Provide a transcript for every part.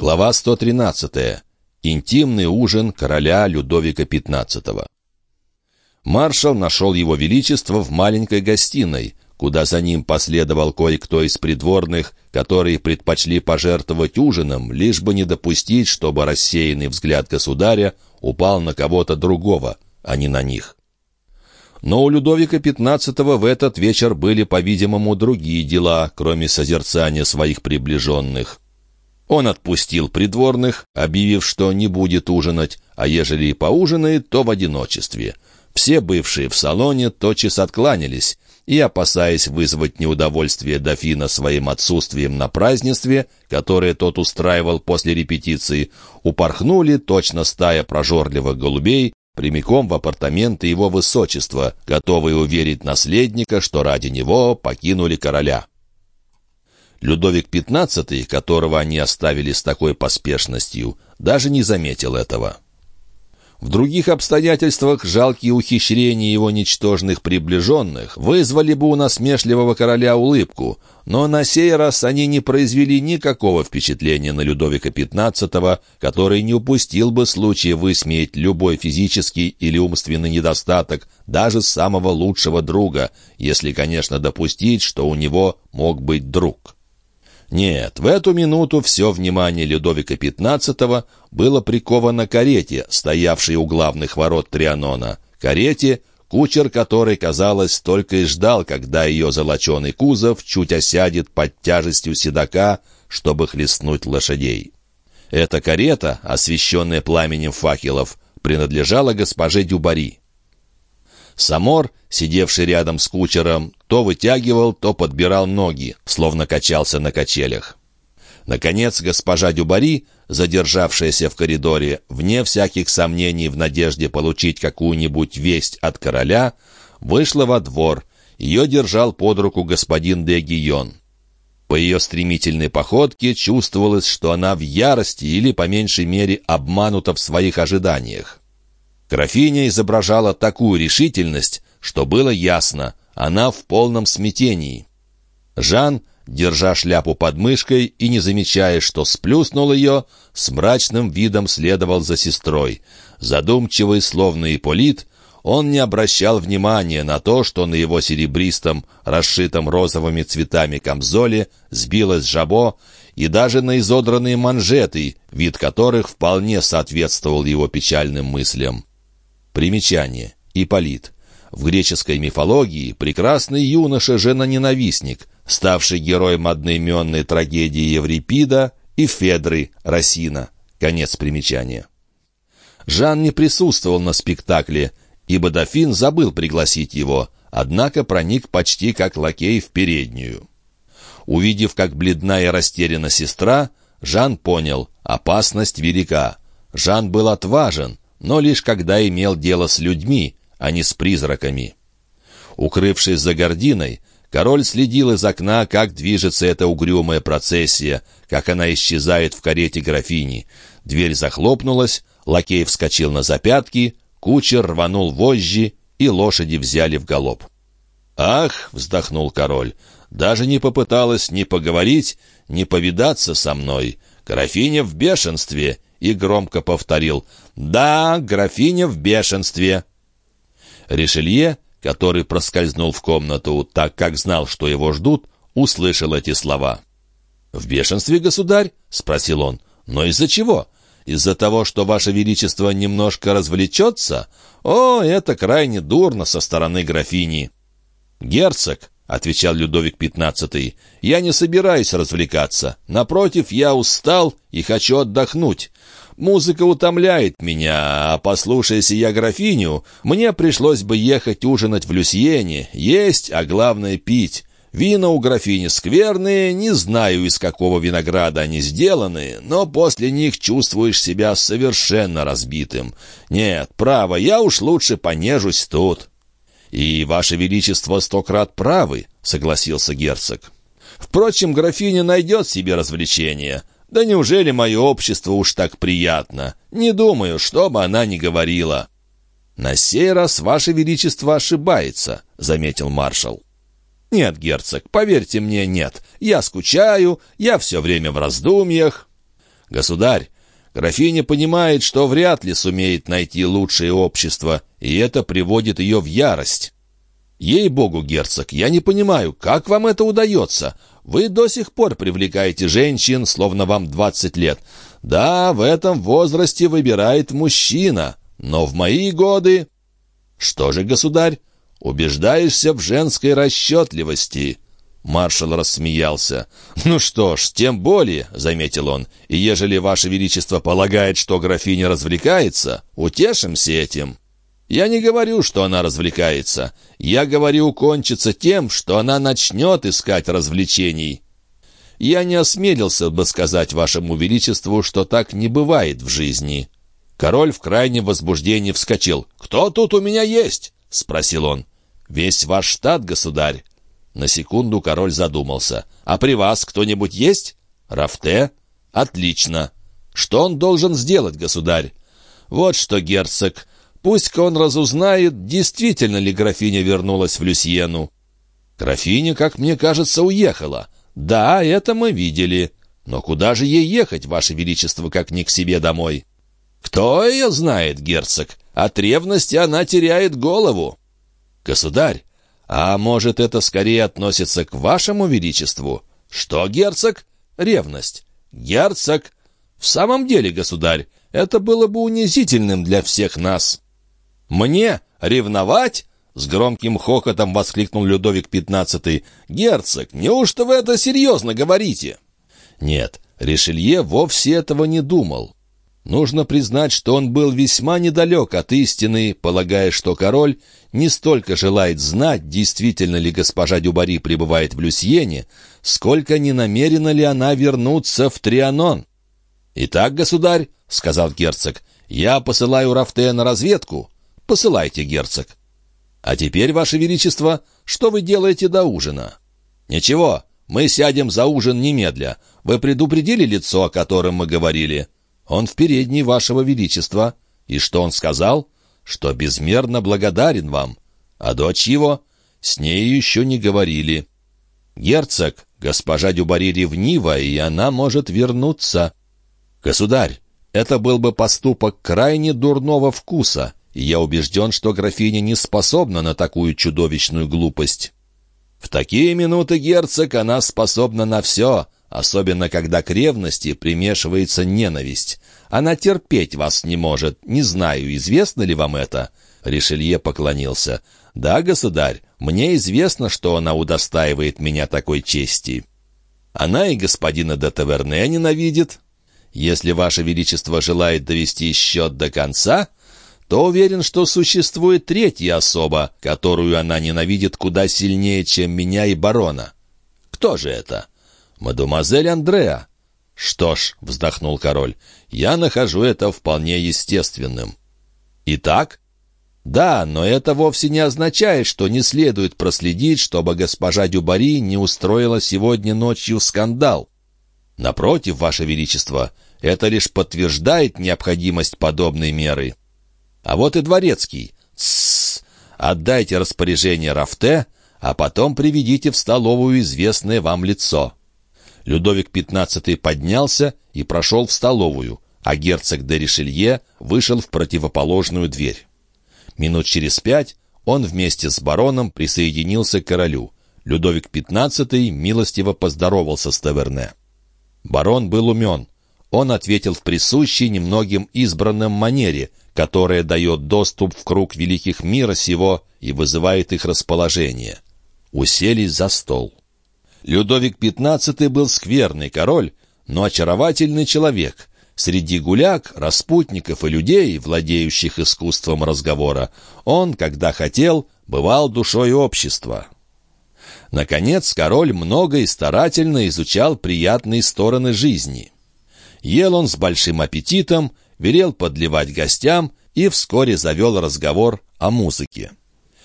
Глава 113. Интимный ужин короля Людовика XV. Маршал нашел его величество в маленькой гостиной, куда за ним последовал кое-кто из придворных, которые предпочли пожертвовать ужином, лишь бы не допустить, чтобы рассеянный взгляд государя упал на кого-то другого, а не на них. Но у Людовика XV в этот вечер были, по-видимому, другие дела, кроме созерцания своих приближенных. Он отпустил придворных, объявив, что не будет ужинать, а ежели и поужинает, то в одиночестве. Все бывшие в салоне тотчас откланялись, и, опасаясь вызвать неудовольствие дофина своим отсутствием на празднестве, которое тот устраивал после репетиции, упорхнули точно стая прожорливых голубей прямиком в апартаменты его высочества, готовые уверить наследника, что ради него покинули короля. Людовик XV, которого они оставили с такой поспешностью, даже не заметил этого. В других обстоятельствах жалкие ухищрения его ничтожных приближенных вызвали бы у насмешливого короля улыбку, но на сей раз они не произвели никакого впечатления на Людовика XV, который не упустил бы случая высмеять любой физический или умственный недостаток даже самого лучшего друга, если, конечно, допустить, что у него мог быть друг. Нет, в эту минуту все внимание Людовика XV было приковано карете, стоявшей у главных ворот Трианона. Карете, кучер которой, казалось, только и ждал, когда ее золоченый кузов чуть осядет под тяжестью седока, чтобы хлестнуть лошадей. Эта карета, освещенная пламенем факелов, принадлежала госпоже Дюбари. Самор, сидевший рядом с кучером, то вытягивал, то подбирал ноги, словно качался на качелях. Наконец, госпожа Дюбари, задержавшаяся в коридоре, вне всяких сомнений в надежде получить какую-нибудь весть от короля, вышла во двор. Ее держал под руку господин де Гион. По ее стремительной походке чувствовалось, что она в ярости или, по меньшей мере, обманута в своих ожиданиях. Графиня изображала такую решительность, что было ясно, она в полном смятении. Жан, держа шляпу под мышкой и не замечая, что сплюснул ее, с мрачным видом следовал за сестрой. Задумчивый, словно Ипполит, он не обращал внимания на то, что на его серебристом, расшитом розовыми цветами камзоле сбилось жабо, и даже на изодранные манжеты, вид которых вполне соответствовал его печальным мыслям. Примечание. Иполит. В греческой мифологии прекрасный юноша-жена-ненавистник, ставший героем одноименной трагедии Еврипида и Федры Росина. Конец примечания. Жан не присутствовал на спектакле, ибо дофин забыл пригласить его, однако проник почти как лакей в переднюю. Увидев, как бледна и растеряна сестра, Жан понял, опасность велика. Жан был отважен, но лишь когда имел дело с людьми, а не с призраками. Укрывшись за гординой, король следил из окна, как движется эта угрюмая процессия, как она исчезает в карете графини. Дверь захлопнулась, лакей вскочил на запятки, кучер рванул вожжи, и лошади взяли в галоп. «Ах!» — вздохнул король. «Даже не попыталась ни поговорить, ни повидаться со мной. Графиня в бешенстве, и громко повторил «Да, графиня в бешенстве». Ришелье, который проскользнул в комнату, так как знал, что его ждут, услышал эти слова. «В бешенстве, государь?» — спросил он. «Но из-за чего? Из-за того, что ваше величество немножко развлечется? О, это крайне дурно со стороны графини». «Герцог», — отвечал Людовик XV, — «я не собираюсь развлекаться. Напротив, я устал и хочу отдохнуть. Музыка утомляет меня, а послушайся я графиню, мне пришлось бы ехать ужинать в Люсьене, есть, а главное пить. Вина у графини скверные, не знаю, из какого винограда они сделаны, но после них чувствуешь себя совершенно разбитым. Нет, право, я уж лучше понежусь тут». «И, Ваше Величество, сто крат правы», — согласился герцог. «Впрочем, графиня найдет себе развлечение. Да неужели мое общество уж так приятно? Не думаю, что бы она ни говорила». «На сей раз Ваше Величество ошибается», — заметил маршал. «Нет, герцог, поверьте мне, нет. Я скучаю, я все время в раздумьях». «Государь, графиня понимает, что вряд ли сумеет найти лучшее общество, и это приводит ее в ярость». «Ей-богу, герцог, я не понимаю, как вам это удается? Вы до сих пор привлекаете женщин, словно вам двадцать лет. Да, в этом возрасте выбирает мужчина, но в мои годы...» «Что же, государь, убеждаешься в женской расчетливости?» Маршал рассмеялся. «Ну что ж, тем более», — заметил он, «и ежели Ваше Величество полагает, что графиня развлекается, утешимся этим». «Я не говорю, что она развлекается. Я говорю, кончится тем, что она начнет искать развлечений». «Я не осмелился бы сказать Вашему Величеству, что так не бывает в жизни». Король в крайнем возбуждении вскочил. «Кто тут у меня есть?» — спросил он. «Весь ваш штат, государь». На секунду король задумался. «А при вас кто-нибудь есть?» «Рафте?» «Отлично. Что он должен сделать, государь?» «Вот что, герцог, пусть-ка он разузнает, действительно ли графиня вернулась в Люсьену». «Графиня, как мне кажется, уехала». «Да, это мы видели. Но куда же ей ехать, ваше величество, как не к себе домой?» «Кто ее знает, герцог? От ревности она теряет голову». «Государь, а может, это скорее относится к вашему величеству? Что, герцог? Ревность. Герцог? В самом деле, государь, это было бы унизительным для всех нас. Мне ревновать? С громким хохотом воскликнул Людовик XV. «Герцог, неужто вы это серьезно говорите?» Нет, Ришелье вовсе этого не думал. Нужно признать, что он был весьма недалек от истины, полагая, что король не столько желает знать, действительно ли госпожа Дюбари пребывает в Люсьене, сколько не намерена ли она вернуться в Трианон. «Итак, государь», — сказал герцог, — «я посылаю Рафте на разведку. Посылайте, герцог». «А теперь, ваше величество, что вы делаете до ужина?» «Ничего, мы сядем за ужин немедля. Вы предупредили лицо, о котором мы говорили?» Он в передней вашего величества. И что он сказал? Что безмерно благодарен вам. А дочь его? С ней еще не говорили. Герцог, госпожа Дюбари ревнива, и она может вернуться. Государь, это был бы поступок крайне дурного вкуса, я убежден, что графиня не способна на такую чудовищную глупость. В такие минуты, герцог, она способна на все, особенно когда к ревности примешивается ненависть. Она терпеть вас не может. Не знаю, известно ли вам это?» Ришелье поклонился. «Да, государь, мне известно, что она удостаивает меня такой чести. Она и господина де Таверне ненавидит. Если ваше величество желает довести счет до конца, то уверен, что существует третья особа, которую она ненавидит куда сильнее, чем меня и барона. Кто же это?» «Мадемуазель Андреа». «Что ж», — вздохнул король, — «я нахожу это вполне естественным». «Итак?» «Да, но это вовсе не означает, что не следует проследить, чтобы госпожа Дюбари не устроила сегодня ночью скандал. Напротив, Ваше Величество, это лишь подтверждает необходимость подобной меры. А вот и дворецкий. Тссс! Отдайте распоряжение Рафте, а потом приведите в столовую известное вам лицо». Людовик XV поднялся и прошел в столовую, а герцог де Ришелье вышел в противоположную дверь. Минут через пять он вместе с бароном присоединился к королю. Людовик XV милостиво поздоровался с Таверне. Барон был умен. Он ответил в присущей немногим избранном манере, которая дает доступ в круг великих мира сего и вызывает их расположение. Уселись за стол. Людовик XV был скверный король, но очаровательный человек. Среди гуляк, распутников и людей, владеющих искусством разговора, он, когда хотел, бывал душой общества. Наконец, король много и старательно изучал приятные стороны жизни. Ел он с большим аппетитом, велел подливать гостям и вскоре завел разговор о музыке.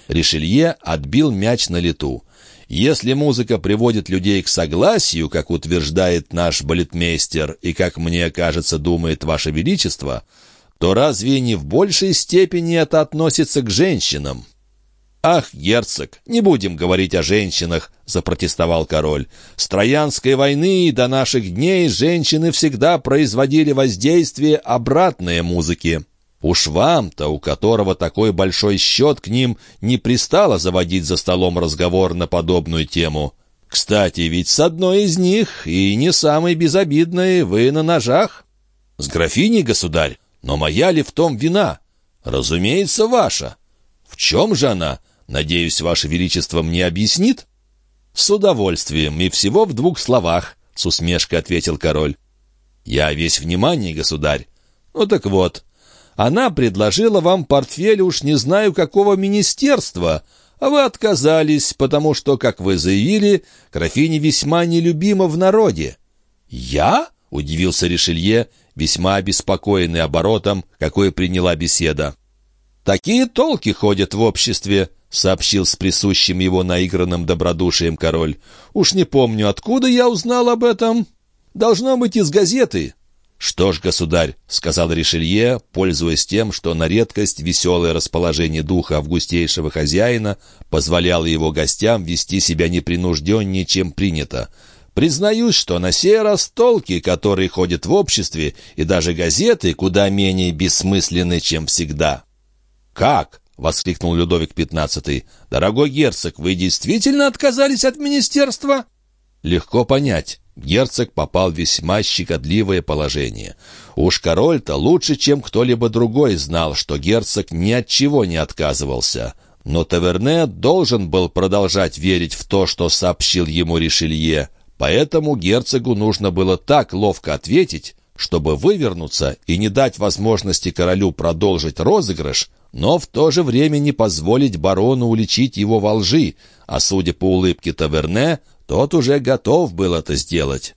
Ришелье отбил мяч на лету. Если музыка приводит людей к согласию, как утверждает наш балетмейстер и, как мне кажется, думает Ваше Величество, то разве не в большей степени это относится к женщинам? «Ах, герцог, не будем говорить о женщинах», — запротестовал король. «С Троянской войны до наших дней женщины всегда производили воздействие обратное музыке. Уж вам-то, у которого такой большой счет к ним, не пристало заводить за столом разговор на подобную тему. Кстати, ведь с одной из них, и не самой безобидной, вы на ножах. С графиней, государь, но моя ли в том вина? Разумеется, ваша. В чем же она?» Надеюсь, Ваше Величество мне объяснит?» «С удовольствием и всего в двух словах», — с усмешкой ответил король. «Я весь внимание, государь. Ну так вот, она предложила вам портфель уж не знаю какого министерства, а вы отказались, потому что, как вы заявили, графиня весьма нелюбима в народе». «Я?» — удивился Ришелье, весьма обеспокоенный оборотом, какой приняла беседа. «Такие толки ходят в обществе», — сообщил с присущим его наигранным добродушием король. «Уж не помню, откуда я узнал об этом. Должно быть из газеты». «Что ж, государь», — сказал Ришелье, пользуясь тем, что на редкость веселое расположение духа августейшего хозяина позволяло его гостям вести себя непринужденнее, чем принято. «Признаюсь, что на сей раз толки, которые ходят в обществе, и даже газеты, куда менее бессмысленны, чем всегда». «Как?» — воскликнул Людовик XV. «Дорогой герцог, вы действительно отказались от министерства?» «Легко понять». Герцог попал в весьма щекотливое положение. Уж король-то лучше, чем кто-либо другой знал, что герцог ни от чего не отказывался. Но Таверне должен был продолжать верить в то, что сообщил ему Ришелье. Поэтому герцогу нужно было так ловко ответить, чтобы вывернуться и не дать возможности королю продолжить розыгрыш, но в то же время не позволить барону уличить его во лжи, а судя по улыбке Таверне, тот уже готов был это сделать.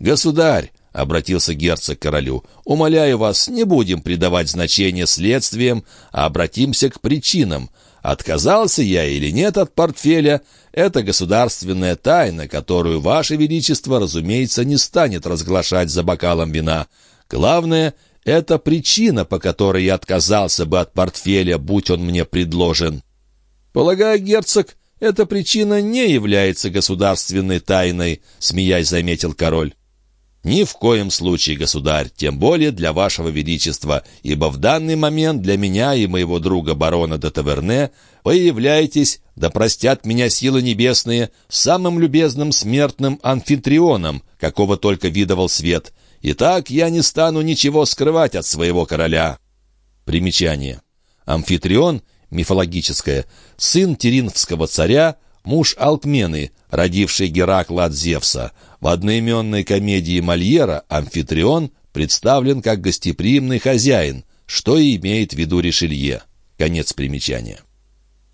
«Государь!» — обратился герцог к королю. «Умоляю вас, не будем придавать значение следствиям, а обратимся к причинам. Отказался я или нет от портфеля — это государственная тайна, которую Ваше Величество, разумеется, не станет разглашать за бокалом вина. Главное — это причина, по которой я отказался бы от портфеля, будь он мне предложен. Полагаю, герцог, эта причина не является государственной тайной, смеясь заметил король. «Ни в коем случае, государь, тем более для вашего величества, ибо в данный момент для меня и моего друга барона де Таверне вы являетесь, да простят меня силы небесные, самым любезным смертным амфитрионом, какого только видывал свет, Итак, я не стану ничего скрывать от своего короля». Примечание. Амфитрион, мифологическое, сын Теринфского царя, муж Алкмены, родивший Геракла от Зевса. В одноименной комедии Мольера Амфитрион представлен как гостеприимный хозяин, что и имеет в виду Ришелье. Конец примечания.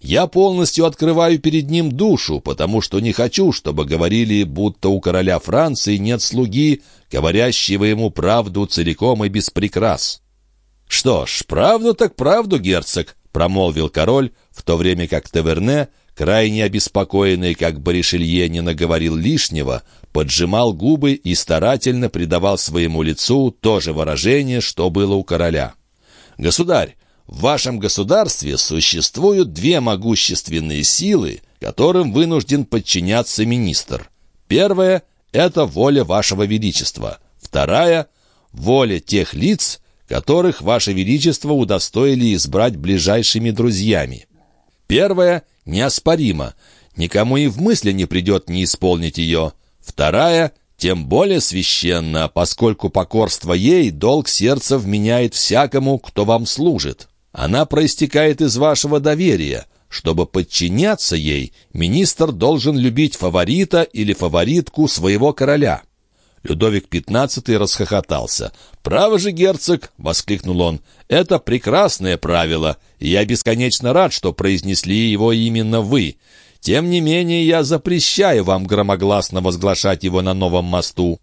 Я полностью открываю перед ним душу, потому что не хочу, чтобы говорили, будто у короля Франции нет слуги, говорящего ему правду целиком и без прикрас. «Что ж, правду так правду, герцог», — промолвил король, в то время как Таверне, крайне обеспокоенный, как Баришелье не наговорил лишнего, поджимал губы и старательно придавал своему лицу то же выражение, что было у короля. «Государь, в вашем государстве существуют две могущественные силы, которым вынужден подчиняться министр. Первая — это воля вашего величества. Вторая — воля тех лиц, которых ваше величество удостоили избрать ближайшими друзьями. Первая неоспорима, никому и в мысли не придет не исполнить ее. Вторая тем более священна, поскольку покорство ей долг сердца вменяет всякому, кто вам служит. Она проистекает из вашего доверия. Чтобы подчиняться ей, министр должен любить фаворита или фаворитку своего короля». Людовик XV расхохотался. «Право же, герцог!» — воскликнул он. «Это прекрасное правило, и я бесконечно рад, что произнесли его именно вы. Тем не менее, я запрещаю вам громогласно возглашать его на новом мосту.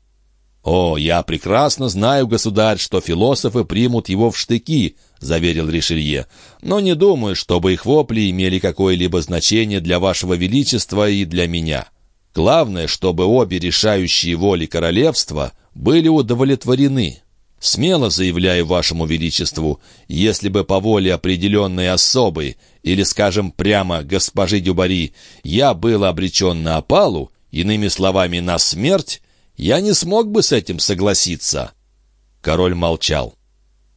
«О, я прекрасно знаю, государь, что философы примут его в штыки», — заверил Ришелье. «Но не думаю, чтобы их вопли имели какое-либо значение для вашего величества и для меня. Главное, чтобы обе решающие воли королевства были удовлетворены. Смело заявляю вашему величеству, если бы по воле определенной особы, или, скажем прямо, госпожи Дюбари, я был обречен на опалу, иными словами, на смерть, я не смог бы с этим согласиться». Король молчал.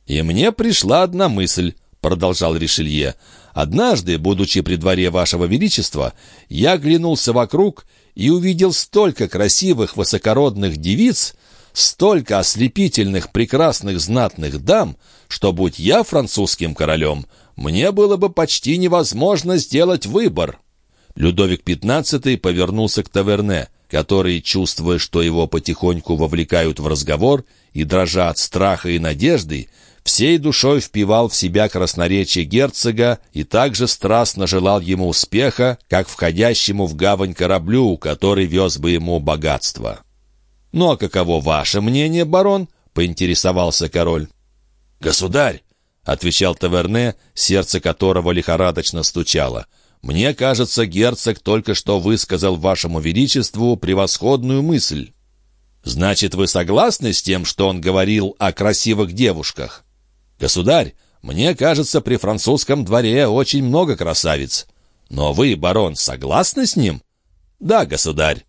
«И мне пришла одна мысль», — продолжал Ришелье. «Однажды, будучи при дворе вашего величества, я оглянулся вокруг и увидел столько красивых высокородных девиц, столько ослепительных, прекрасных, знатных дам, что, будь я французским королем, мне было бы почти невозможно сделать выбор». Людовик XV повернулся к Таверне, который, чувствуя, что его потихоньку вовлекают в разговор, и, дрожа от страха и надежды, всей душой впивал в себя красноречие герцога и также страстно желал ему успеха, как входящему в гавань кораблю, который вез бы ему богатство. «Ну а каково ваше мнение, барон?» — поинтересовался король. «Государь!» — отвечал Таверне, сердце которого лихорадочно стучало. «Мне кажется, герцог только что высказал вашему величеству превосходную мысль». «Значит, вы согласны с тем, что он говорил о красивых девушках?» «Государь, мне кажется, при французском дворе очень много красавиц. Но вы, барон, согласны с ним?» «Да, государь».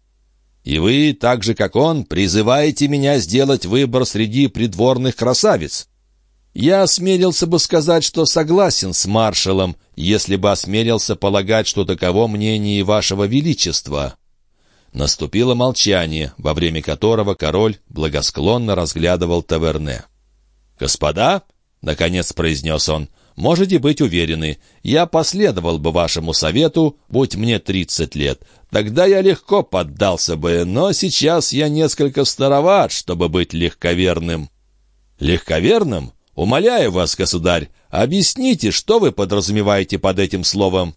«И вы, так же, как он, призываете меня сделать выбор среди придворных красавиц?» «Я осмелился бы сказать, что согласен с маршалом, если бы осмелился полагать, что таково мнение вашего величества». Наступило молчание, во время которого король благосклонно разглядывал таверне. «Господа», — наконец произнес он, — «можете быть уверены, я последовал бы вашему совету, будь мне тридцать лет. Тогда я легко поддался бы, но сейчас я несколько староват, чтобы быть легковерным». «Легковерным? Умоляю вас, государь, объясните, что вы подразумеваете под этим словом?»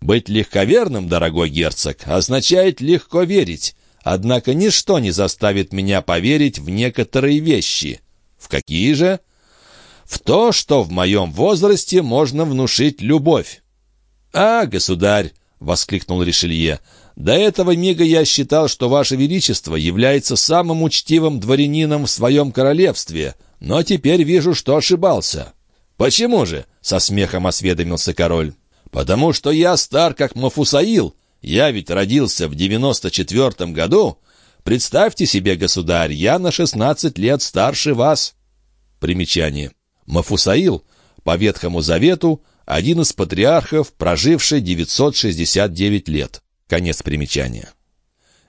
Быть легковерным, дорогой герцог, означает легко верить, однако ничто не заставит меня поверить в некоторые вещи. В какие же? В то, что в моем возрасте можно внушить любовь. «А, государь!» — воскликнул Ришелье. «До этого мига я считал, что Ваше Величество является самым учтивым дворянином в своем королевстве, но теперь вижу, что ошибался». «Почему же?» — со смехом осведомился король. «Потому что я стар, как Мафусаил. Я ведь родился в девяносто четвертом году. Представьте себе, государь, я на шестнадцать лет старше вас». Примечание. Мафусаил, по Ветхому Завету, один из патриархов, проживший 969 лет. Конец примечания.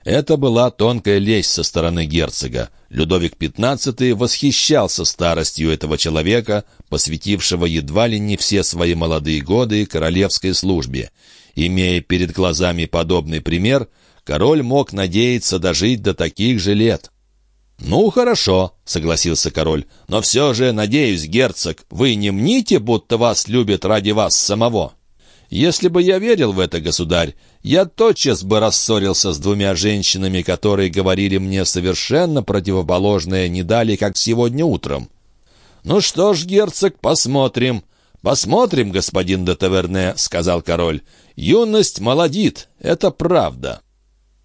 Это была тонкая лесть со стороны герцога. Людовик XV восхищался старостью этого человека, посвятившего едва ли не все свои молодые годы королевской службе. Имея перед глазами подобный пример, король мог надеяться дожить до таких же лет. «Ну, хорошо», — согласился король, — «но все же, надеюсь, герцог, вы не мните, будто вас любят ради вас самого». Если бы я верил в это, государь, я тотчас бы рассорился с двумя женщинами, которые говорили мне совершенно противоположное не дали, как сегодня утром. «Ну что ж, герцог, посмотрим». «Посмотрим, господин де Таверне», — сказал король. «Юность молодит, это правда».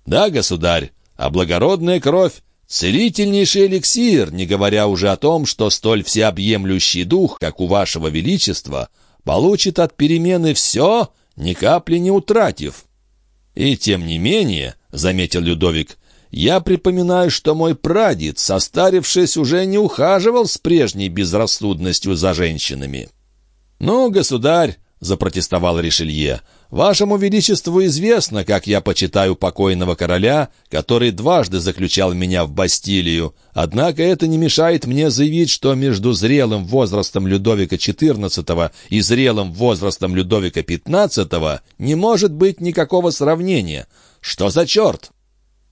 «Да, государь, а благородная кровь — целительнейший эликсир, не говоря уже о том, что столь всеобъемлющий дух, как у вашего величества — получит от перемены все, ни капли не утратив. И тем не менее, — заметил Людовик, — я припоминаю, что мой прадед, состарившись, уже не ухаживал с прежней безрассудностью за женщинами. «Ну, государь», — запротестовал Ришелье, Вашему Величеству известно, как я почитаю покойного короля, который дважды заключал меня в Бастилию. Однако это не мешает мне заявить, что между зрелым возрастом Людовика XIV и зрелым возрастом Людовика XV не может быть никакого сравнения. Что за черт?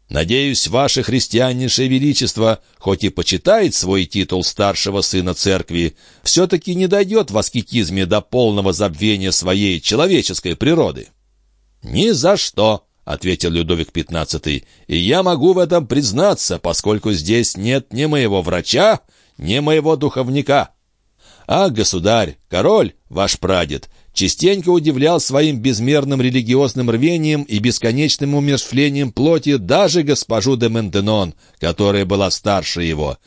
Надеюсь, ваше христианнейшее величество, хоть и почитает свой титул старшего сына церкви, все-таки не дойдет в аскетизме до полного забвения своей человеческой природы». «Ни за что», — ответил Людовик XV, «и я могу в этом признаться, поскольку здесь нет ни моего врача, ни моего духовника». «А, государь, король, ваш прадед, частенько удивлял своим безмерным религиозным рвением и бесконечным умершвлением плоти даже госпожу де Ментенон, которая была старше его.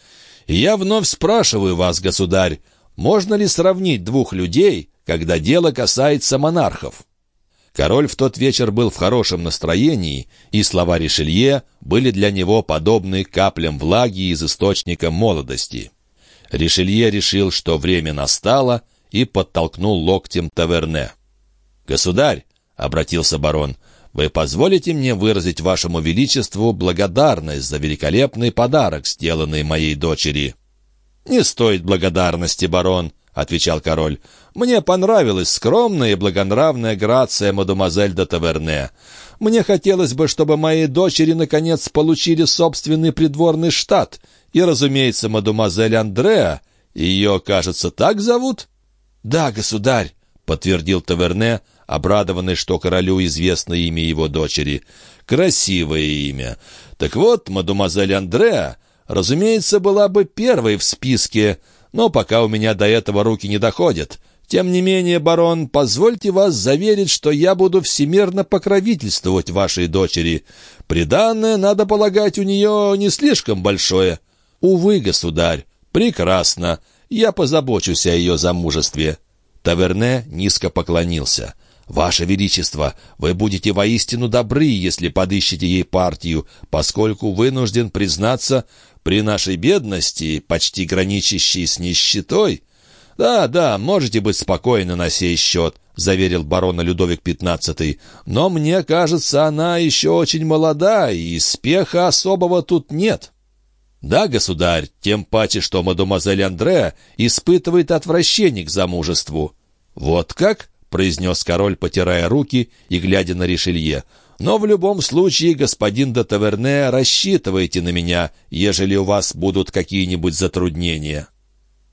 Я вновь спрашиваю вас, государь, можно ли сравнить двух людей, когда дело касается монархов?» Король в тот вечер был в хорошем настроении, и слова Ришелье были для него подобны каплям влаги из источника молодости. Ришелье решил, что время настало, и подтолкнул локтем таверне. «Государь», — обратился барон, — «вы позволите мне выразить вашему величеству благодарность за великолепный подарок, сделанный моей дочери?» «Не стоит благодарности, барон», — отвечал король. «Мне понравилась скромная и благонравная грация мадемуазель де Таверне. Мне хотелось бы, чтобы мои дочери наконец получили собственный придворный штат. И, разумеется, мадемуазель Андреа, ее, кажется, так зовут?» «Да, государь», — подтвердил Таверне, обрадованный, что королю известно имя его дочери. «Красивое имя. Так вот, мадемуазель Андреа, разумеется, была бы первой в списке, но пока у меня до этого руки не доходят. Тем не менее, барон, позвольте вас заверить, что я буду всемирно покровительствовать вашей дочери. Приданное, надо полагать, у нее не слишком большое. Увы, государь, прекрасно. Я позабочусь о ее замужестве». Таверне низко поклонился. «Ваше Величество, вы будете воистину добры, если подыщете ей партию, поскольку вынужден признаться, при нашей бедности, почти граничащей с нищетой...» «Да, да, можете быть спокойны на сей счет», — заверил барона Людовик XV. «Но мне кажется, она еще очень молода, и спеха особого тут нет». «Да, государь, тем паче, что мадемуазель Андреа испытывает отвращение к замужеству». «Вот как?» — произнес король, потирая руки и глядя на Ришелье. Но в любом случае, господин де Таверне, рассчитывайте на меня, ежели у вас будут какие-нибудь затруднения».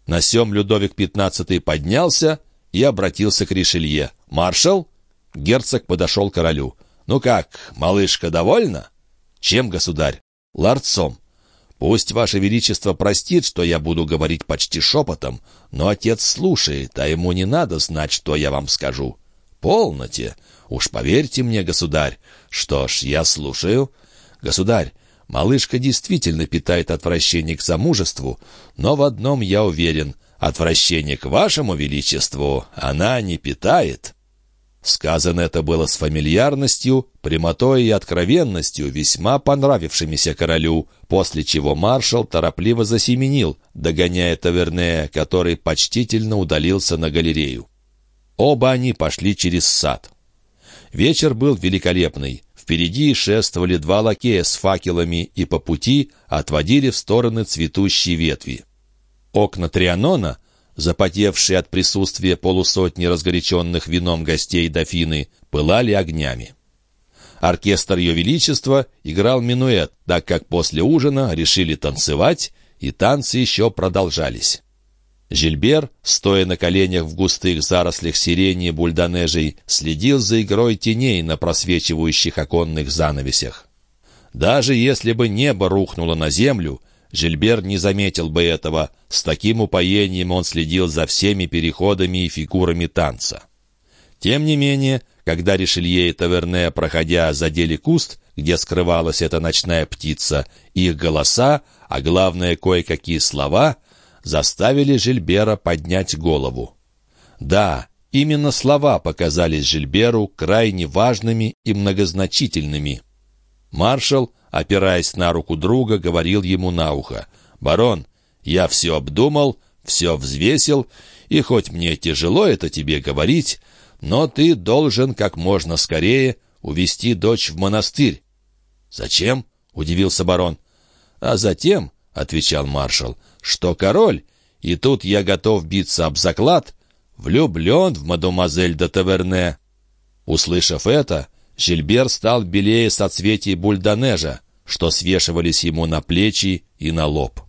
На сём Людовик XV поднялся и обратился к Ришелье. «Маршал?» Герцог подошел к королю. «Ну как, малышка довольна?» «Чем, государь?» «Ларцом». «Пусть Ваше Величество простит, что я буду говорить почти шепотом, но отец слушает, а ему не надо знать, что я вам скажу». «Полноте! Уж поверьте мне, государь. Что ж, я слушаю. Государь, малышка действительно питает отвращение к замужеству, но в одном я уверен. Отвращение к вашему величеству она не питает». Сказано это было с фамильярностью, прямотой и откровенностью, весьма понравившимися королю, после чего маршал торопливо засеменил, догоняя Тавернея, который почтительно удалился на галерею. Оба они пошли через сад. Вечер был великолепный. Впереди шествовали два лакея с факелами и по пути отводили в стороны цветущие ветви. Окна Трианона, запотевшие от присутствия полусотни разгоряченных вином гостей дофины, пылали огнями. Оркестр Ее Величества играл минуэт, так как после ужина решили танцевать, и танцы еще продолжались. Жильбер, стоя на коленях в густых зарослях сирени бульдонежей, следил за игрой теней на просвечивающих оконных занавесях. Даже если бы небо рухнуло на землю, Жильбер не заметил бы этого. С таким упоением он следил за всеми переходами и фигурами танца. Тем не менее, когда Ришелье и Таверне, проходя, задели куст, где скрывалась эта ночная птица, их голоса, а главное, кое-какие слова — заставили Жильбера поднять голову. Да, именно слова показались Жильберу крайне важными и многозначительными. Маршал, опираясь на руку друга, говорил ему на ухо, «Барон, я все обдумал, все взвесил, и хоть мне тяжело это тебе говорить, но ты должен как можно скорее увести дочь в монастырь». «Зачем?» — удивился барон. «А затем», — отвечал маршал, что король, и тут я готов биться об заклад, влюблен в мадемуазель де Таверне. Услышав это, Жильбер стал белее соцветий бульдонежа, что свешивались ему на плечи и на лоб.